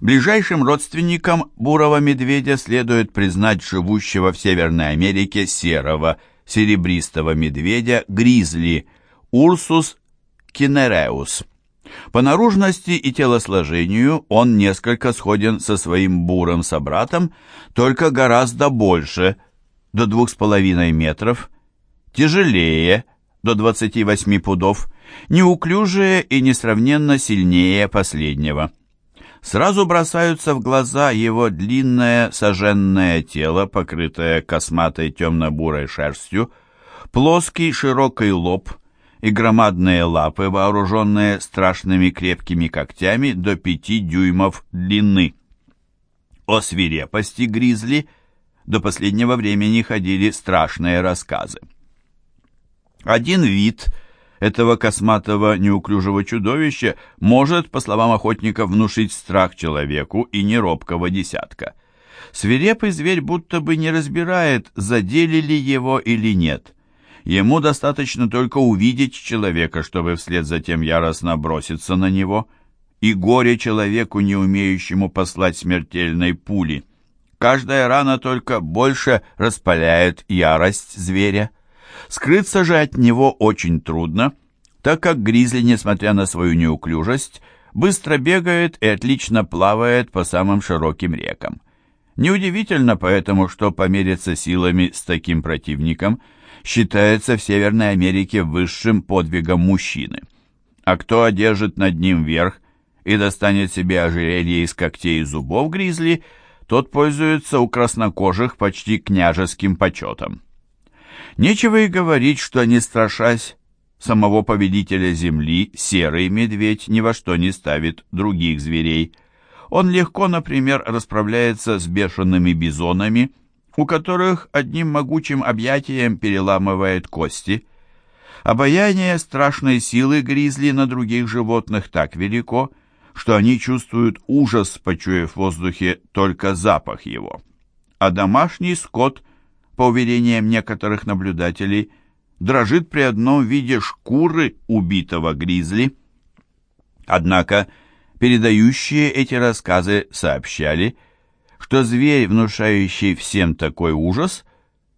Ближайшим родственником бурого медведя следует признать живущего в Северной Америке серого, серебристого медведя гризли Урсус кинереус. По наружности и телосложению он несколько сходен со своим бурым собратом, только гораздо больше, до двух с половиной метров, тяжелее, до 28 пудов, неуклюжее и несравненно сильнее последнего. Сразу бросаются в глаза его длинное соженное тело, покрытое косматой темно-бурой шерстью, плоский широкий лоб и громадные лапы, вооруженные страшными крепкими когтями до пяти дюймов длины. О свирепости гризли до последнего времени ходили страшные рассказы. Один вид – этого косматого неуклюжего чудовища может, по словам охотников, внушить страх человеку и неробкого десятка. Свирепый зверь будто бы не разбирает, задели ли его или нет. Ему достаточно только увидеть человека, чтобы вслед за тем яростно броситься на него. И горе человеку, не умеющему послать смертельной пули. Каждая рана только больше распаляет ярость зверя. Скрыться же от него очень трудно, так как гризли, несмотря на свою неуклюжесть, быстро бегает и отлично плавает по самым широким рекам. Неудивительно поэтому, что помериться силами с таким противником считается в Северной Америке высшим подвигом мужчины. А кто одержит над ним верх и достанет себе ожерелье из когтей и зубов гризли, тот пользуется у краснокожих почти княжеским почетом. Нечего и говорить, что, не страшась самого повелителя земли, серый медведь ни во что не ставит других зверей. Он легко, например, расправляется с бешеными бизонами, у которых одним могучим объятием переламывает кости. Обаяние страшной силы гризли на других животных так велико, что они чувствуют ужас, почуяв в воздухе только запах его. А домашний скот – по уверениям некоторых наблюдателей, дрожит при одном виде шкуры убитого гризли. Однако передающие эти рассказы сообщали, что зверь, внушающий всем такой ужас,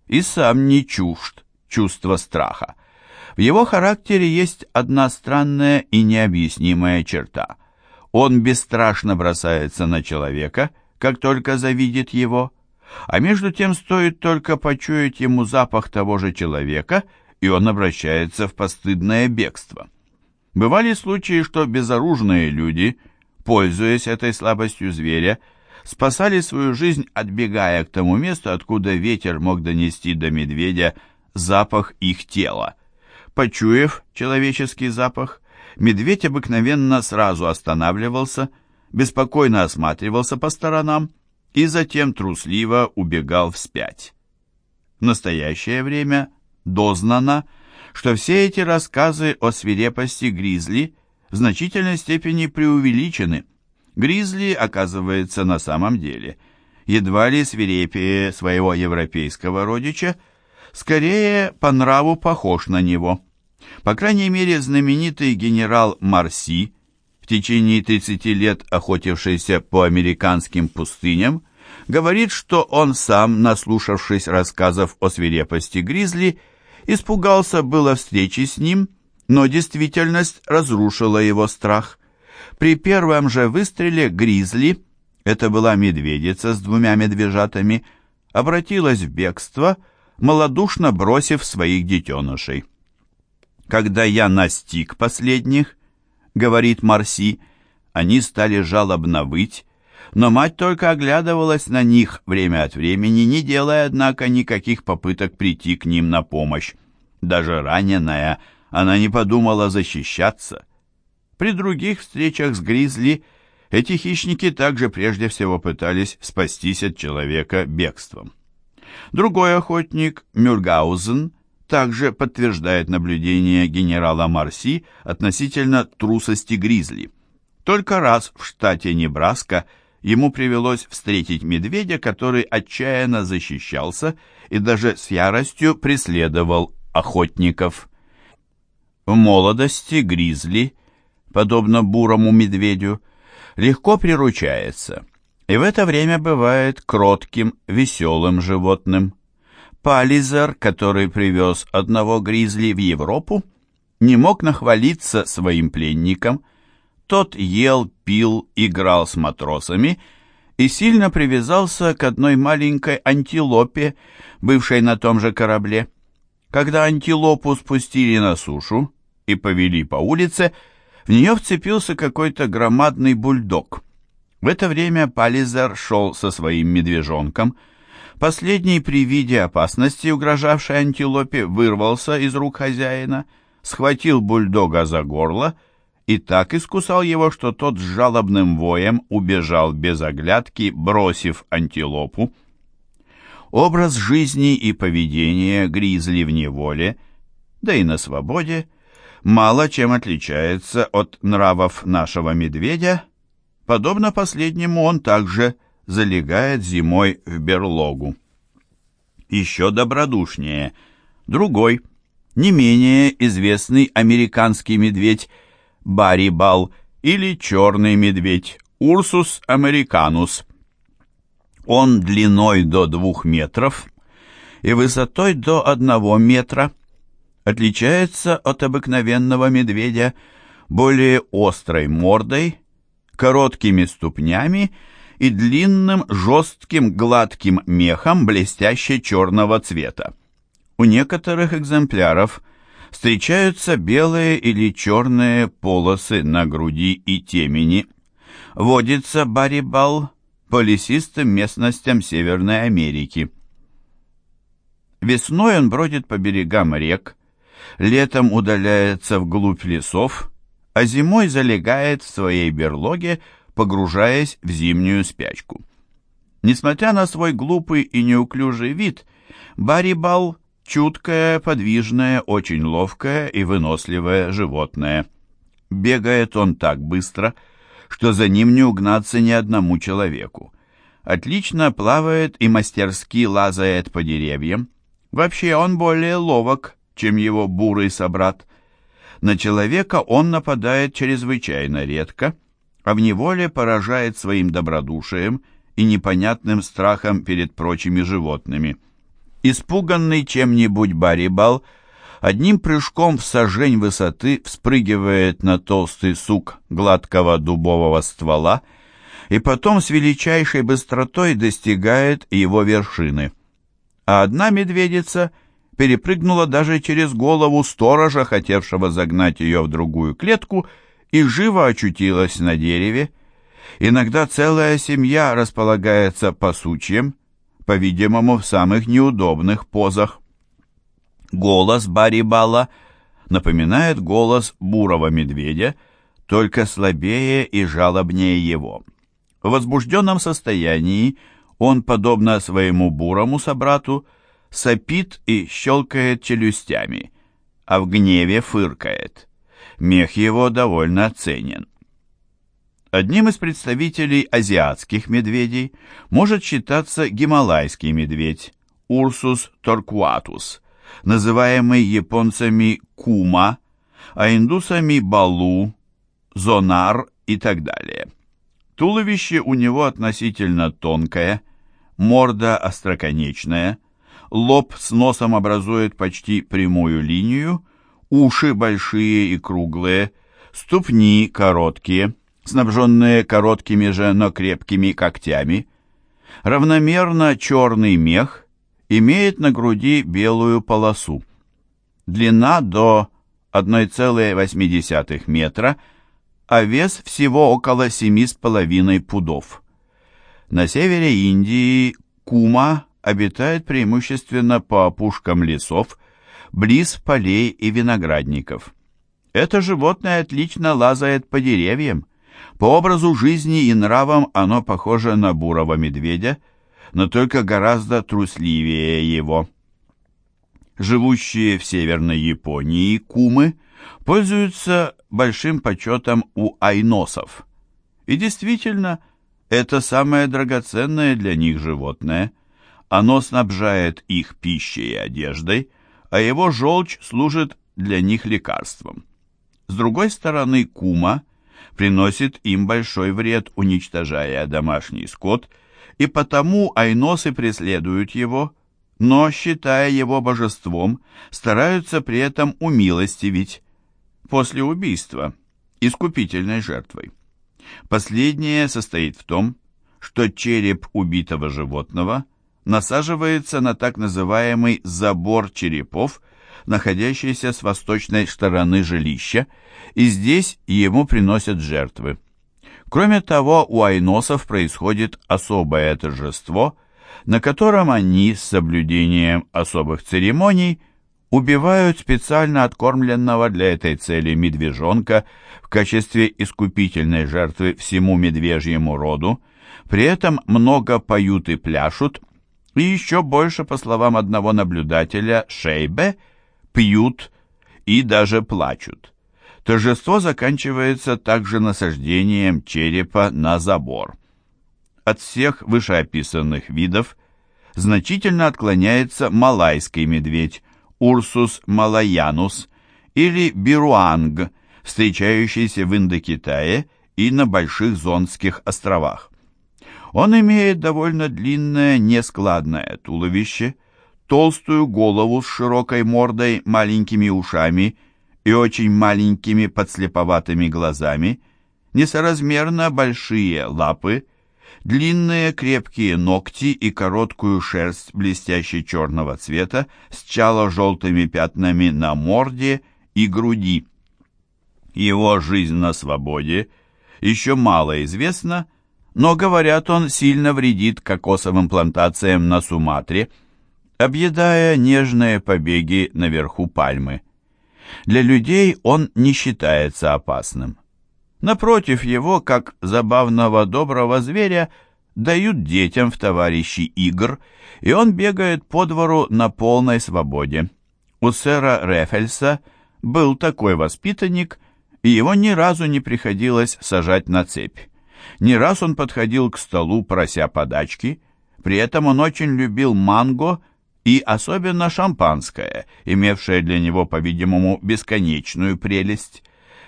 и сам не чужд чувства страха. В его характере есть одна странная и необъяснимая черта. Он бесстрашно бросается на человека, как только завидит его – а между тем стоит только почуять ему запах того же человека, и он обращается в постыдное бегство. Бывали случаи, что безоружные люди, пользуясь этой слабостью зверя, спасали свою жизнь, отбегая к тому месту, откуда ветер мог донести до медведя запах их тела. Почуяв человеческий запах, медведь обыкновенно сразу останавливался, беспокойно осматривался по сторонам, и затем трусливо убегал вспять. В настоящее время дознано, что все эти рассказы о свирепости гризли в значительной степени преувеличены. Гризли, оказывается, на самом деле едва ли свирепее своего европейского родича, скорее по нраву похож на него. По крайней мере, знаменитый генерал Марси в течение 30 лет охотившийся по американским пустыням, говорит, что он сам, наслушавшись рассказов о свирепости гризли, испугался было встречи с ним, но действительность разрушила его страх. При первом же выстреле гризли, это была медведица с двумя медвежатами, обратилась в бегство, малодушно бросив своих детенышей. Когда я настиг последних, — говорит Марси, — они стали жалобно выть, но мать только оглядывалась на них время от времени, не делая, однако, никаких попыток прийти к ним на помощь. Даже раненая, она не подумала защищаться. При других встречах с Гризли эти хищники также прежде всего пытались спастись от человека бегством. Другой охотник, Мюргаузен, также подтверждает наблюдение генерала Марси относительно трусости гризли. Только раз в штате Небраска ему привелось встретить медведя, который отчаянно защищался и даже с яростью преследовал охотников. В молодости гризли, подобно бурому медведю, легко приручается и в это время бывает кротким, веселым животным. Пализер, который привез одного гризли в Европу, не мог нахвалиться своим пленником. Тот ел, пил, играл с матросами и сильно привязался к одной маленькой антилопе, бывшей на том же корабле. Когда антилопу спустили на сушу и повели по улице, в нее вцепился какой-то громадный бульдог. В это время Пализер шел со своим медвежонком. Последний при виде опасности, угрожавшей антилопе, вырвался из рук хозяина, схватил бульдога за горло и так искусал его, что тот с жалобным воем убежал без оглядки, бросив антилопу. Образ жизни и поведения гризли в неволе, да и на свободе, мало чем отличается от нравов нашего медведя. Подобно последнему, он также залегает зимой в берлогу. Еще добродушнее. Другой, не менее известный американский медведь Барри Бал или черный медведь Урсус американус – он длиной до двух метров и высотой до одного метра отличается от обыкновенного медведя более острой мордой, короткими ступнями длинным жестким гладким мехом блестяще черного цвета. У некоторых экземпляров встречаются белые или черные полосы на груди и темени. Водится барибал по лесистым местностям Северной Америки. Весной он бродит по берегам рек, летом удаляется вглубь лесов, а зимой залегает в своей берлоге, погружаясь в зимнюю спячку. Несмотря на свой глупый и неуклюжий вид, Барибал – чуткое, подвижное, очень ловкое и выносливое животное. Бегает он так быстро – что за ним не угнаться ни одному человеку. Отлично плавает и мастерски лазает по деревьям. Вообще он более ловок, чем его бурый собрат. На человека он нападает чрезвычайно редко, а в неволе поражает своим добродушием и непонятным страхом перед прочими животными. Испуганный чем-нибудь Барибал – одним прыжком в сажень высоты вспрыгивает на толстый сук гладкого дубового ствола и потом с величайшей быстротой достигает его вершины. А одна медведица перепрыгнула даже через голову сторожа, хотевшего загнать ее в другую клетку, и живо очутилась на дереве. Иногда целая семья располагается по сучьям, по-видимому, в самых неудобных позах. Голос Барибала напоминает голос бурого медведя, только слабее и жалобнее его. В возбужденном состоянии он, подобно своему бурому собрату, сопит и щелкает челюстями, а в гневе фыркает. Мех его довольно ценен. Одним из представителей азиатских медведей может считаться гималайский медведь Урсус торкуатус, называемый японцами кума, а индусами балу, зонар и так далее. Туловище у него относительно тонкое, морда остроконечная, лоб с носом образует почти прямую линию, уши большие и круглые, ступни короткие, снабженные короткими же, но крепкими когтями, равномерно черный мех, имеет на груди белую полосу. Длина до 1,8 метра, а вес всего около 7,5 пудов. На севере Индии кума обитает преимущественно по опушкам лесов, близ полей и виноградников. Это животное отлично лазает по деревьям. По образу жизни и нравам оно похоже на бурого медведя – но только гораздо трусливее его. Живущие в Северной Японии кумы пользуются большим почетом у айносов. И действительно, это самое драгоценное для них животное. Оно снабжает их пищей и одеждой, а его желчь служит для них лекарством. С другой стороны, кума приносит им большой вред, уничтожая домашний скот, и потому айносы преследуют его, но, считая его божеством, стараются при этом умилостивить после убийства, искупительной жертвой. Последнее состоит в том, что череп убитого животного насаживается на так называемый забор черепов, находящийся с восточной стороны жилища, и здесь ему приносят жертвы. Кроме того, у айносов происходит особое торжество, на котором они с соблюдением особых церемоний убивают специально откормленного для этой цели медвежонка в качестве искупительной жертвы всему медвежьему роду, при этом много поют и пляшут, и еще больше, по словам одного наблюдателя, Шейбе, пьют и даже плачут. Торжество заканчивается также насаждением черепа на забор. От всех вышеописанных видов значительно отклоняется малайский медведь Урсус малаянус или бируанг, встречающийся в Индокитае и на Больших Зонских островах. Он имеет довольно длинное нескладное туловище, толстую голову с широкой мордой, маленькими ушами и очень маленькими подслеповатыми глазами, несоразмерно большие лапы, длинные крепкие ногти и короткую шерсть блестящей черного цвета с чало-желтыми пятнами на морде и груди. Его жизнь на свободе еще мало известна, но, говорят, он сильно вредит кокосовым плантациям на Суматре, объедая нежные побеги наверху пальмы. Для людей он не считается опасным. Напротив его, как забавного доброго зверя, дают детям в товарищи игр, и он бегает по двору на полной свободе. У сэра Рефельса был такой воспитанник, и его ни разу не приходилось сажать на цепь. Не раз он подходил к столу, прося подачки, при этом он очень любил манго и особенно шампанское, имевшее для него, по-видимому, бесконечную прелесть.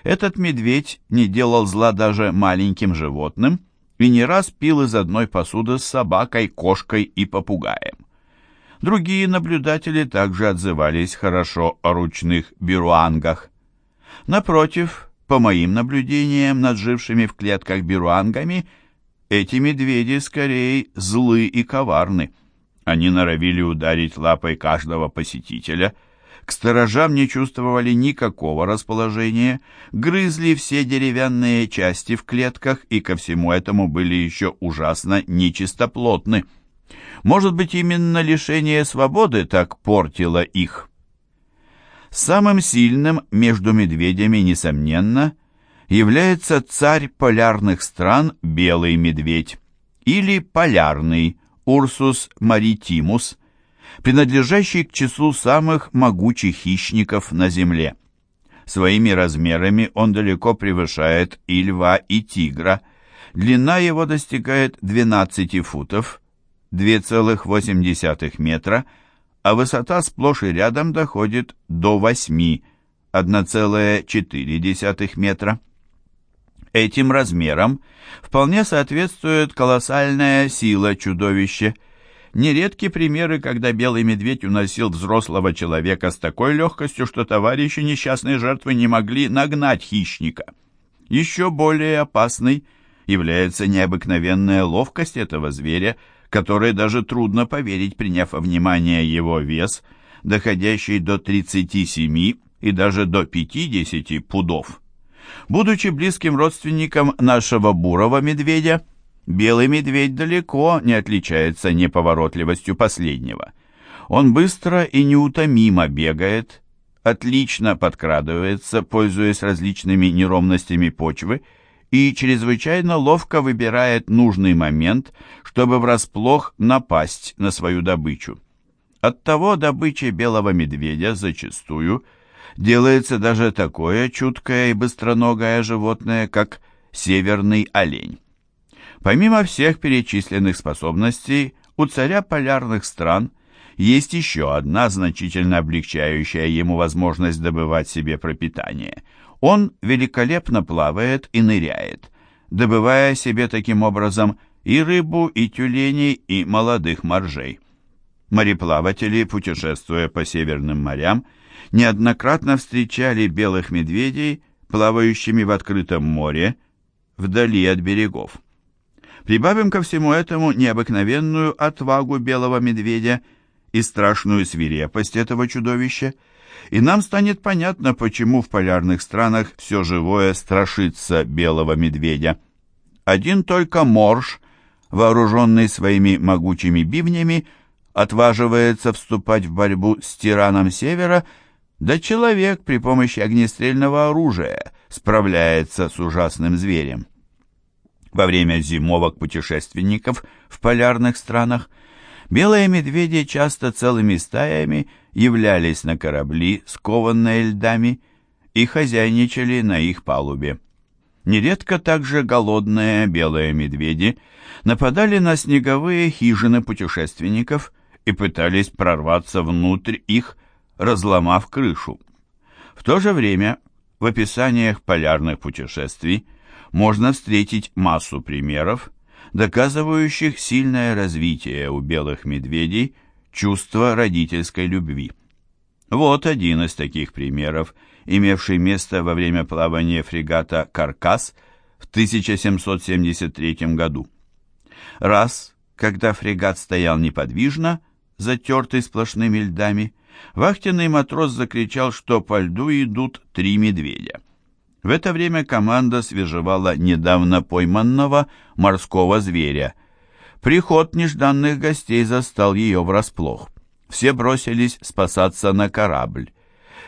Этот медведь не делал зла даже маленьким животным и не раз пил из одной посуды с собакой, кошкой и попугаем. Другие наблюдатели также отзывались хорошо о ручных бируангах. Напротив, по моим наблюдениям над жившими в клетках бируангами, эти медведи скорее злы и коварны. Они норовили ударить лапой каждого посетителя – к сторожам не чувствовали никакого расположения, грызли все деревянные части в клетках и ко всему этому были еще ужасно нечистоплотны. Может быть, именно лишение свободы так портило их? Самым сильным между медведями, несомненно, является царь полярных стран белый медведь или полярный Урсус маритимус – принадлежащий к числу самых могучих хищников на Земле. Своими размерами он далеко превышает и льва, и тигра. Длина его достигает 12 футов, 2,8 метра, а высота сплошь и рядом доходит до 8, 1,4 метра. Этим размерам вполне соответствует колоссальная сила чудовища – Нередки примеры, когда белый медведь уносил взрослого человека с такой легкостью, что товарищи несчастной жертвы не могли нагнать хищника. Еще более опасной является необыкновенная ловкость этого зверя, которой даже трудно поверить, приняв во внимание его вес, доходящий до 37 и даже до 50 пудов. Будучи близким родственником нашего бурого медведя, Белый медведь далеко не отличается неповоротливостью последнего. Он быстро и неутомимо бегает, отлично подкрадывается, пользуясь различными неровностями почвы, и чрезвычайно ловко выбирает нужный момент, чтобы врасплох напасть на свою добычу. Оттого добычей белого медведя зачастую делается даже такое чуткое и быстроногое животное, как северный олень. Помимо всех перечисленных способностей, у царя полярных стран Есть еще одна, значительно облегчающая ему возможность добывать себе пропитание. Он великолепно плавает и ныряет, добывая себе таким образом и рыбу, и тюленей, и молодых моржей. Мореплаватели, путешествуя по северным морям, неоднократно встречали белых медведей, плавающими в открытом море, вдали от берегов. Прибавим ко всему этому необыкновенную отвагу белого медведя и страшную свирепость этого чудовища, и нам станет понятно, почему в полярных странах все живое страшится белого медведя. Один только морж, вооруженный своими могучими бивнями, отваживается вступать в борьбу с тираном севера, да человек при помощи огнестрельного оружия справляется с ужасным зверем. Во время зимовок путешественников в полярных странах белые медведи часто целыми стаями являлись на корабли, скованные льдами, и хозяйничали на их палубе. Нередко также голодные белые медведи нападали на снеговые хижины путешественников и пытались прорваться внутрь их, разломав крышу. В то же время в описаниях полярных путешествий можно встретить массу примеров, доказывающих сильное развитие у белых медведей чувства родительской любви. Вот один из таких примеров, имевший место во время плавания фрегата «Каркас» в 1773 году. Раз, когда фрегат стоял неподвижно, затертый сплошными льдами, вахтенный матрос закричал, что по льду идут три медведя. В это время команда свежевала недавно пойманного морского зверя. Приход нежданных гостей застал ее врасплох. Все бросились спасаться на корабль.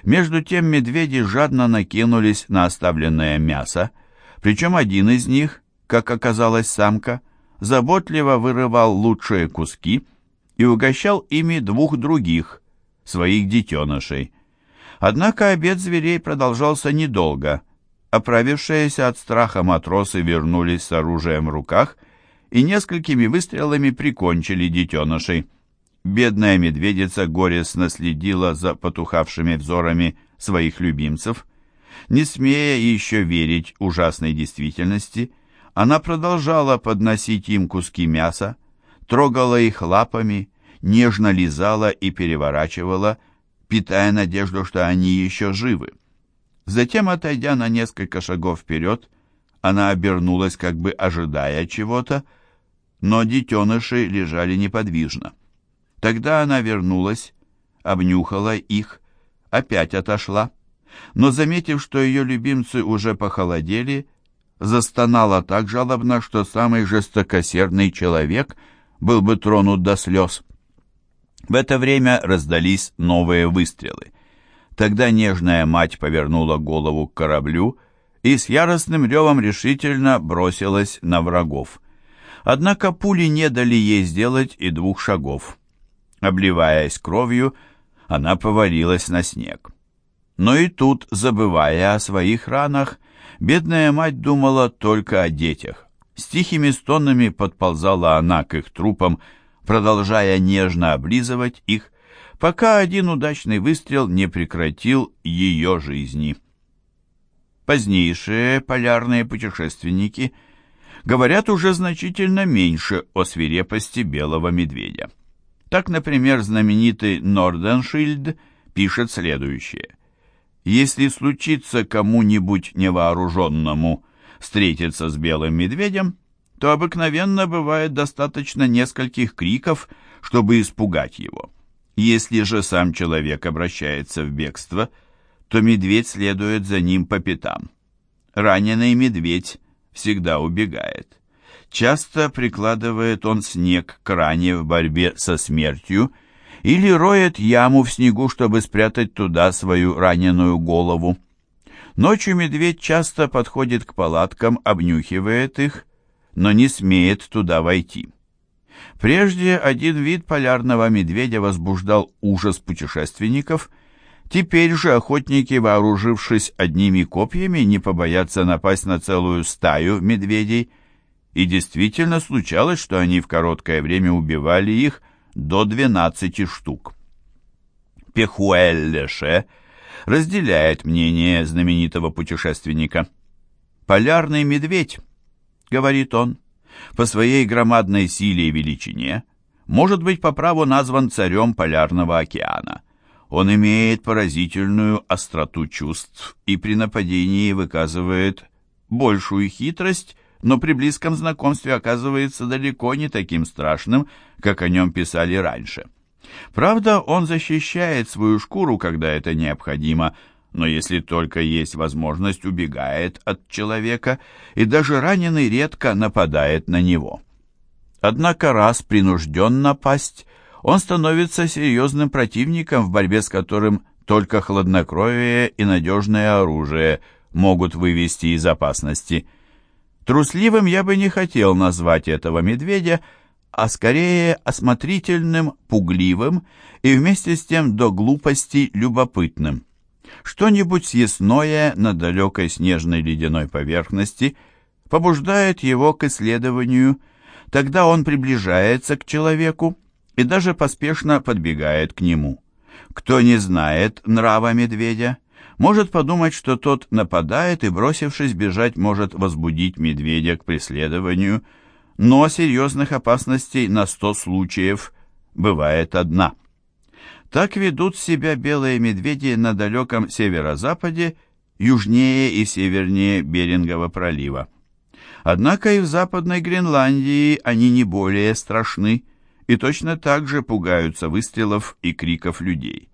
Между тем медведи жадно накинулись на оставленное мясо, причем один из них, как оказалась самка, заботливо вырывал лучшие куски и угощал ими двух других, своих детенышей. Однако обед зверей продолжался недолго – Оправившиеся от страха матросы вернулись с оружием в руках и несколькими выстрелами прикончили детенышей. Бедная медведица горестно следила за потухавшими взорами своих любимцев. Не смея еще верить ужасной действительности, она продолжала подносить им куски мяса, трогала их лапами, нежно лизала и переворачивала, питая надежду, что они еще живы. Затем, отойдя на несколько шагов вперед, она обернулась, как бы ожидая чего-то, но детеныши лежали неподвижно. Тогда она вернулась, обнюхала их, опять отошла, но, заметив, что ее любимцы уже похолодели, застонала так жалобно, что самый жестокосердный человек был бы тронут до слез. В это время раздались новые выстрелы. Тогда нежная мать повернула голову к кораблю и с яростным ревом решительно бросилась на врагов. Однако пули не дали ей сделать и двух шагов. Обливаясь кровью, она повалилась на снег. Но и тут, забывая о своих ранах, бедная мать думала только о детях. С тихими стонами подползала она к их трупам, продолжая нежно облизывать их, пока один удачный выстрел не прекратил ее жизни. Позднейшие полярные путешественники говорят уже значительно меньше о свирепости белого медведя. Так, например, знаменитый Норденшильд пишет следующее. «Если случится кому-нибудь невооруженному встретиться с белым медведем, то обыкновенно бывает достаточно нескольких криков, чтобы испугать его. Если же сам человек обращается в бегство, то медведь следует за ним по пятам. Раненый медведь всегда убегает. Часто прикладывает он снег к ране в борьбе со смертью или роет яму в снегу, чтобы спрятать туда свою раненую голову. Ночью медведь часто подходит к палаткам, обнюхивает их, но не смеет туда войти. Прежде один вид полярного медведя возбуждал ужас путешественников, теперь же охотники, вооружившись одними копьями, не побоятся напасть на целую стаю медведей, и действительно случалось, что они в короткое время убивали их до 12 штук. Пехуэль-Леше разделяет мнение знаменитого путешественника. «Полярный медведь», — говорит он, — «по своей громадной силе и величине может быть по праву назван царем Полярного океана. Он имеет поразительную остроту чувств и при нападении выказывает большую хитрость, но при близком знакомстве оказывается далеко не таким страшным, как о нем писали раньше. Правда, он защищает свою шкуру, когда это необходимо, но если только есть возможность, убегает от человека, и даже раненый редко нападает на него. Однако раз принужден напасть, он становится серьезным противником, в борьбе с которым только хладнокровие и надежное оружие могут вывести из опасности. Трусливым я бы не хотел назвать этого медведя, а скорее осмотрительным, пугливым и вместе с тем до глупости любопытным. Что-нибудь съестное на далекой снежной ледяной поверхности побуждает его к исследованию, тогда он приближается к человеку и даже поспешно подбегает к нему. Кто не знает нрава медведя, может подумать, что тот нападает и, бросившись бежать, может возбудить медведя к преследованию, но серьезных опасностей на сто случаев бывает одна. Так ведут себя белые медведи на далеком северо-западе, южнее и севернее Берингова пролива. Однако и в Западной Гренландии они не более страшны и точно так же пугаются выстрелов и криков людей.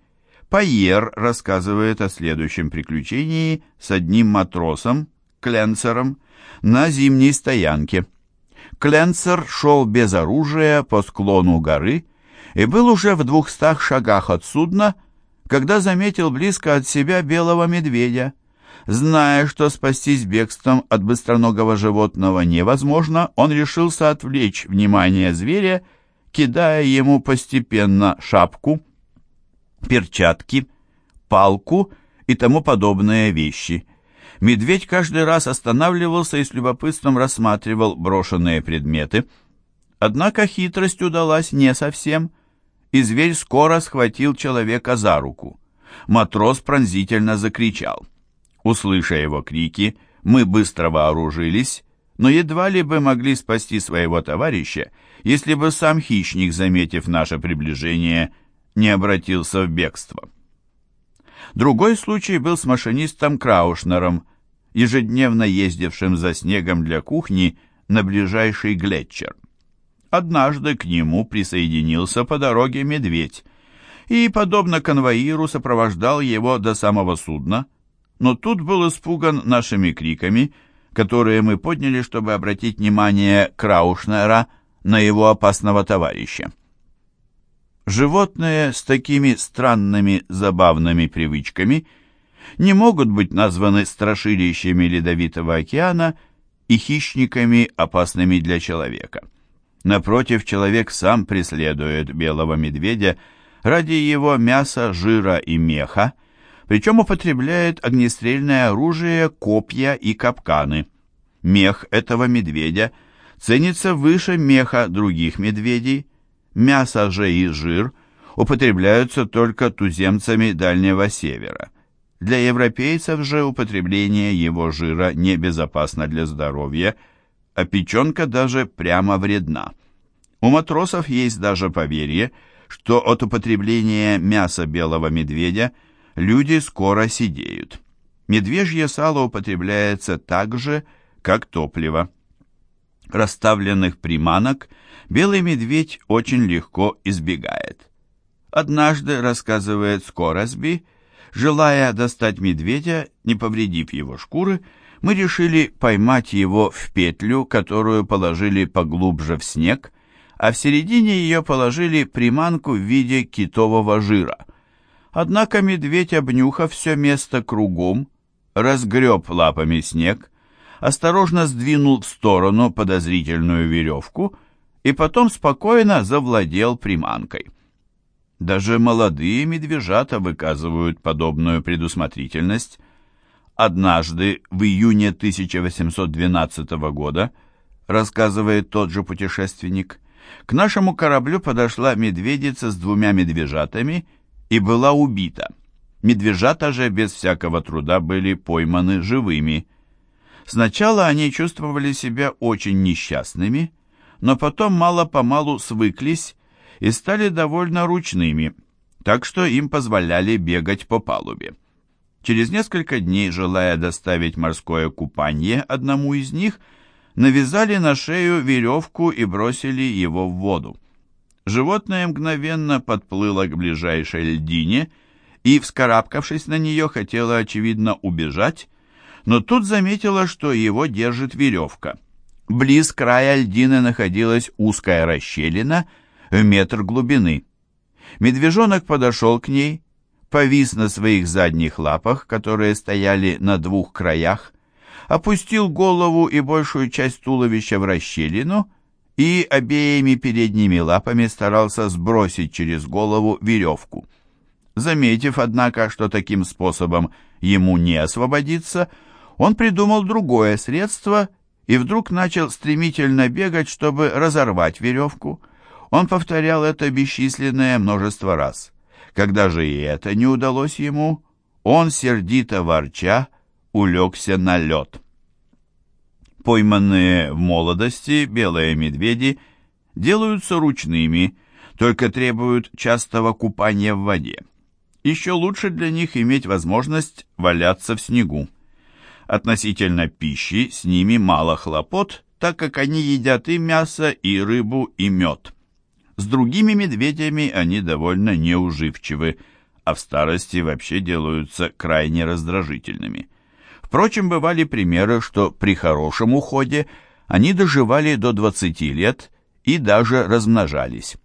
Пайер рассказывает о следующем приключении с одним матросом, Кленцером, на зимней стоянке. Кленцер шел без оружия по склону горы и был уже в двухстах шагах от судна, когда заметил близко от себя белого медведя. Зная, что спастись бегством от быстроногого животного невозможно, он решился отвлечь внимание зверя, кидая ему постепенно шапку, перчатки, палку и тому подобные вещи. Медведь каждый раз останавливался и с любопытством рассматривал брошенные предметы. Однако хитрость удалась не совсем, и зверь скоро схватил человека за руку. Матрос пронзительно закричал. Услыша его крики, мы быстро вооружились, но едва ли бы могли спасти своего товарища, если бы сам хищник, заметив наше приближение, не обратился в бегство. Другой случай был с машинистом Краушнером, ежедневно ездившим за снегом для кухни на ближайший Глетчер. Однажды к нему присоединился по дороге медведь и, подобно конвоиру, сопровождал его до самого судна, но тут был испуган нашими криками, которые мы подняли, чтобы обратить внимание Краушнера на его опасного товарища. Животные с такими странными забавными привычками не могут быть названы страшилищами ледовитого океана и хищниками, опасными для человека. Напротив, человек сам преследует белого медведя ради его мяса, жира и меха, причем употребляет огнестрельное оружие, копья и капканы. Мех этого медведя ценится выше меха других медведей, мясо же и жир употребляются только туземцами Дальнего Севера. Для европейцев же употребление его жира небезопасно для здоровья, а печенка даже прямо вредна. У матросов есть даже поверье, что от употребления мяса белого медведя люди скоро сидеют. Медвежье сало употребляется так же, как топливо. Расставленных приманок белый медведь очень легко избегает. Однажды, рассказывает Скоросби, желая достать медведя, не повредив его шкуры, мы решили поймать его в петлю, которую положили поглубже в снег, а в середине ее положили приманку в виде китового жира. Однако медведь, обнюхав все место кругом, разгреб лапами снег, осторожно сдвинул в сторону подозрительную веревку и потом спокойно завладел приманкой. Даже молодые медвежата выказывают подобную предусмотрительность. Однажды, в июне 1812 года, рассказывает тот же путешественник, К нашему кораблю подошла медведица с двумя медвежатами и была убита. Медвежата же без всякого труда были пойманы живыми. Сначала они чувствовали себя очень несчастными, но потом мало-помалу свыклись и стали довольно ручными, так что им позволяли бегать по палубе. Через несколько дней, желая доставить морское купание одному из них, навязали на шею веревку и бросили его в воду. Животное мгновенно подплыло к ближайшей льдине и, вскарабкавшись на нее, хотело, очевидно, убежать, но тут заметила, что его держит веревка. Близ края льдины находилась узкая расщелина в метр глубины. Медвежонок подошел к ней, повис на своих задних лапах, которые стояли на двух краях, опустил голову и большую часть туловища в расщелину и обеими передними лапами старался сбросить через голову веревку. Заметив, однако, что таким способом ему не освободиться, он придумал другое средство и вдруг начал стремительно бегать, чтобы разорвать веревку. Он повторял это бесчисленное множество раз. Когда же и это не удалось ему, он, сердито ворча, улегся на лед. Пойманные в молодости белые медведи делаются ручными, только требуют частого купания в воде. Еще лучше для них иметь возможность валяться в снегу. Относительно пищи с ними мало хлопот, так как они едят и мясо, и рыбу, и мед. С другими медведями они довольно неуживчивы, а в старости вообще делаются крайне раздражительными. Впрочем, бывали примеры, что при хорошем уходе они доживали до 20 лет и даже размножались.